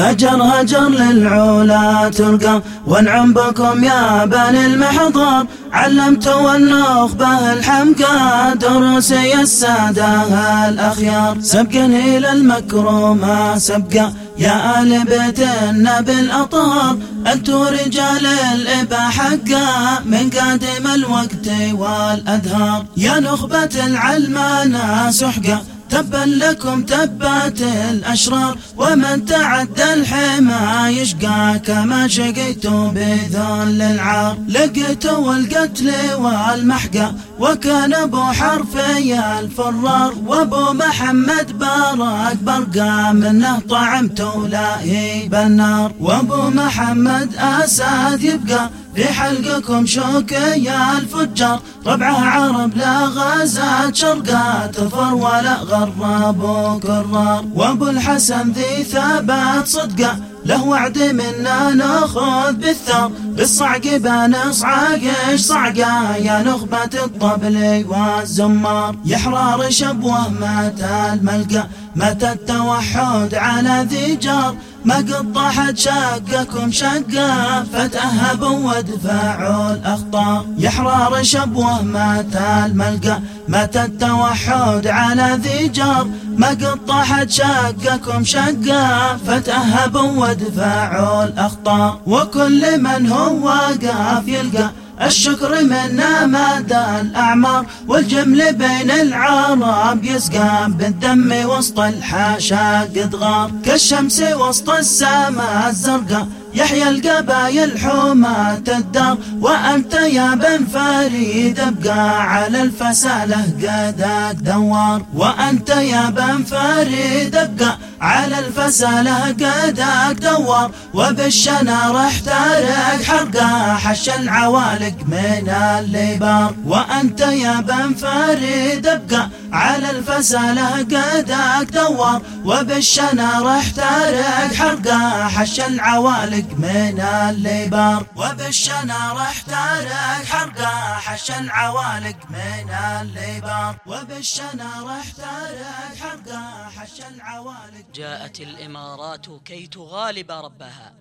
هجر هجر للعلا ترقى وانعم بكم يا بني المحضر. علمتوا النخبة الحمقى دروسي السادة الأخيار سبقا إلى المكرمة سبقا يا آل بيت النبي الأطهار. أنتوا رجال الإبا حقا من قادم الوقت والأدهار. يا نخبة العلمانة سحقا تبا لكم تبات الأشرار ومن تعدى الحما يشقى كما شقيتوا بذل العار. لقيتوا القتل والمحقى وكان أبو حرفي الفرار. وأبو محمد بارك برقى منه طعمتوا لاهي بالنار وأبو محمد أسد يبقى في حلقكم شوك يا الفجار. ربعه عرب لا غازات شرقات تفر ولا غراب وكرار. وابو الحسن ذي ثبات صدقه له وعد منا ناخذ بالثار. بالصعق بنصعقش صعقه؟ يا نخبة الطبل والزمار. يا حرار شبوه مات الملقى مات التوحد على ذي جار. ما قد شقكم شقة فتأهبوا وادفعوا الأخطار يا حرار شبوة مات الملقى مات التوحد على ذي جار. ما قد طاحت شقكم شقة فتأهبوا وادفعوا الأخطار وكل من هو واقف يلقى الشكر منا مدى الأعمار والجمل بين العرب يسقى بالدم وسط الحاشا قد غار. كالشمس وسط السماء الزرقاء يحيى القبايل حومة الدار وأنت يا بن فريد ابقى على الفسالة قدك دوار. وأنت يا بن فريد ابقى على الفسالة قدك دوار. وبالشنا احترق حرقة حش العوالق من الليبار وأنت يا بن فريد ابقى على الفسالة قدك دوار وبالشنا احترق حرقة حش العوالق من الليبار وبالشنا راح تارك حرقة حش العوالق من الليبار وبالشنا راح تارك حرقة حش العوالق. جاءت الإمارات كي تغالب ربها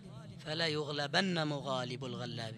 فلا يغلبن مغالب الغلاب.